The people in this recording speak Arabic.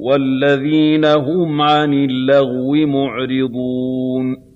وَالَّذِينَ هُمْ عَنِ اللَّغْوِ مُعْرِضُونَ